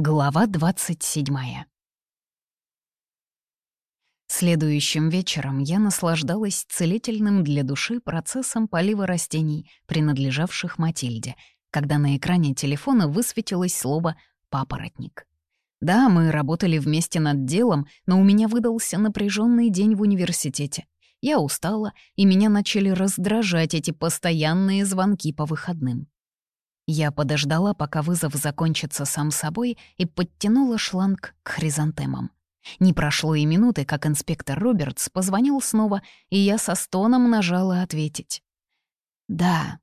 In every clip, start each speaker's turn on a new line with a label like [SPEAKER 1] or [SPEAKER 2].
[SPEAKER 1] Глава 27 Следующим вечером я наслаждалась целительным для души процессом полива растений, принадлежавших Матильде, когда на экране телефона высветилось слово «папоротник». Да, мы работали вместе над делом, но у меня выдался напряженный день в университете. Я устала, и меня начали раздражать эти постоянные звонки по выходным. Я подождала, пока вызов закончится сам собой, и подтянула шланг к хризантемам. Не прошло и минуты, как инспектор Робертс позвонил снова, и я со стоном нажала ответить. «Да.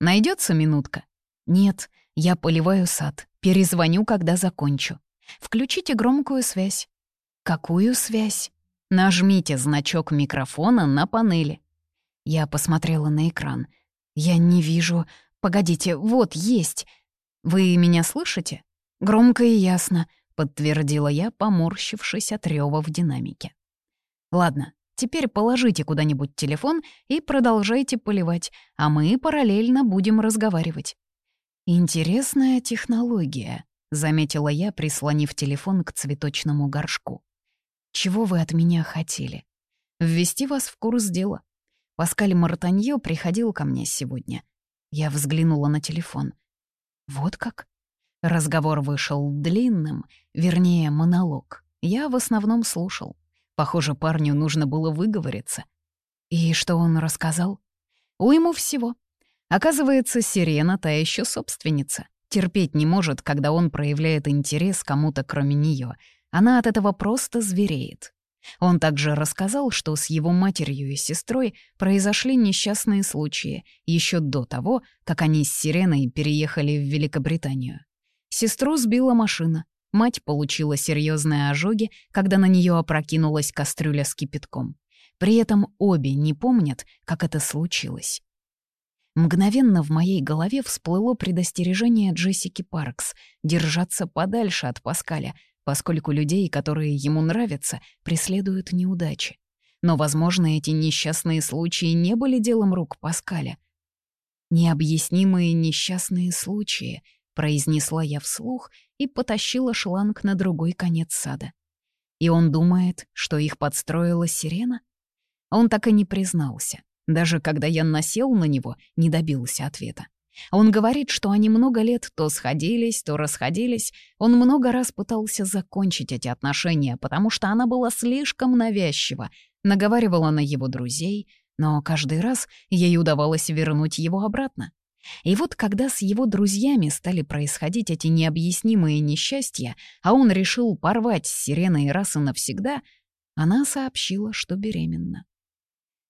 [SPEAKER 1] Найдется минутка?» «Нет, я поливаю сад. Перезвоню, когда закончу. Включите громкую связь». «Какую связь?» «Нажмите значок микрофона на панели». Я посмотрела на экран. «Я не вижу...» Погодите, вот есть. Вы меня слышите? Громко и ясно, подтвердила я, поморщившись от рёва в динамике. Ладно, теперь положите куда-нибудь телефон и продолжайте поливать, а мы параллельно будем разговаривать. Интересная технология, заметила я, прислонив телефон к цветочному горшку. Чего вы от меня хотели? Ввести вас в курс дела. Паскаль Мартанье приходил ко мне сегодня. Я взглянула на телефон. Вот как? Разговор вышел длинным, вернее, монолог. Я в основном слушал. Похоже, парню нужно было выговориться. И что он рассказал? Уйму всего. Оказывается, Сирена та еще собственница. Терпеть не может, когда он проявляет интерес кому-то кроме нее. Она от этого просто звереет. Он также рассказал, что с его матерью и сестрой произошли несчастные случаи еще до того, как они с Сиреной переехали в Великобританию. Сестру сбила машина, мать получила серьезные ожоги, когда на нее опрокинулась кастрюля с кипятком. При этом обе не помнят, как это случилось. Мгновенно в моей голове всплыло предостережение Джессики Паркс — держаться подальше от Паскаля, поскольку людей, которые ему нравятся, преследуют неудачи. Но, возможно, эти несчастные случаи не были делом рук Паскаля. «Необъяснимые несчастные случаи», — произнесла я вслух и потащила шланг на другой конец сада. И он думает, что их подстроила сирена? Он так и не признался. Даже когда я насел на него, не добился ответа. Он говорит, что они много лет то сходились, то расходились. Он много раз пытался закончить эти отношения, потому что она была слишком навязчива, наговаривала на его друзей, но каждый раз ей удавалось вернуть его обратно. И вот когда с его друзьями стали происходить эти необъяснимые несчастья, а он решил порвать с Сиреной раз и навсегда, она сообщила, что беременна.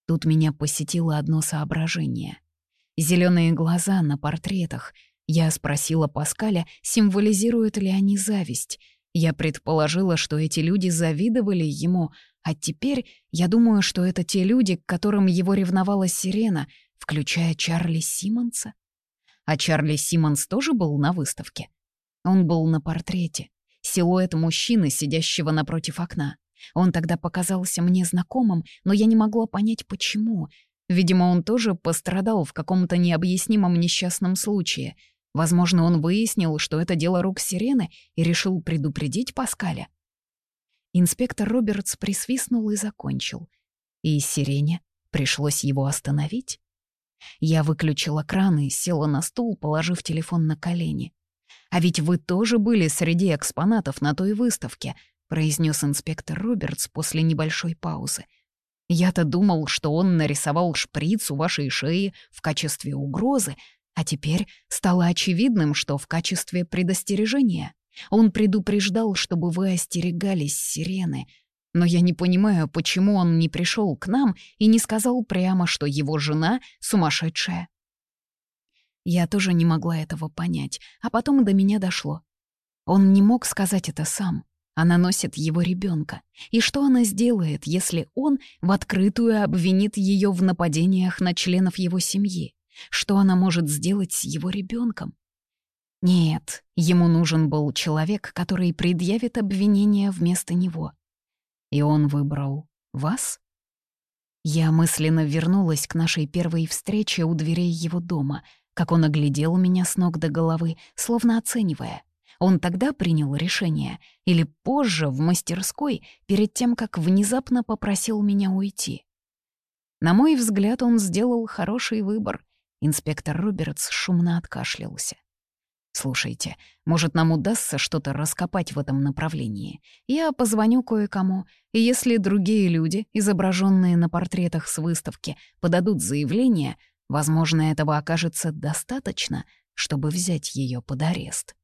[SPEAKER 1] Тут меня посетило одно соображение — Зеленые глаза на портретах. Я спросила Паскаля, символизируют ли они зависть. Я предположила, что эти люди завидовали ему, а теперь я думаю, что это те люди, к которым его ревновала Сирена, включая Чарли Симмонса. А Чарли Симмонс тоже был на выставке. Он был на портрете. Силуэт мужчины, сидящего напротив окна. Он тогда показался мне знакомым, но я не могла понять, почему. Видимо, он тоже пострадал в каком-то необъяснимом несчастном случае. Возможно, он выяснил, что это дело рук Сирены и решил предупредить Паскаля. Инспектор Робертс присвистнул и закончил. И Сирене пришлось его остановить. Я выключила кран и села на стул, положив телефон на колени. «А ведь вы тоже были среди экспонатов на той выставке», произнес инспектор Робертс после небольшой паузы. Я-то думал, что он нарисовал шприц у вашей шеи в качестве угрозы, а теперь стало очевидным, что в качестве предостережения. Он предупреждал, чтобы вы остерегались сирены. Но я не понимаю, почему он не пришел к нам и не сказал прямо, что его жена сумасшедшая. Я тоже не могла этого понять, а потом до меня дошло. Он не мог сказать это сам. Она носит его ребенка. И что она сделает, если он в открытую обвинит ее в нападениях на членов его семьи? Что она может сделать с его ребенком? Нет, ему нужен был человек, который предъявит обвинение вместо него. И он выбрал вас? Я мысленно вернулась к нашей первой встрече у дверей его дома, как он оглядел меня с ног до головы, словно оценивая — Он тогда принял решение или позже в мастерской, перед тем, как внезапно попросил меня уйти? На мой взгляд, он сделал хороший выбор. Инспектор Робертс шумно откашлялся. «Слушайте, может, нам удастся что-то раскопать в этом направлении? Я позвоню кое-кому, и если другие люди, изображенные на портретах с выставки, подадут заявление, возможно, этого окажется достаточно, чтобы взять ее под арест».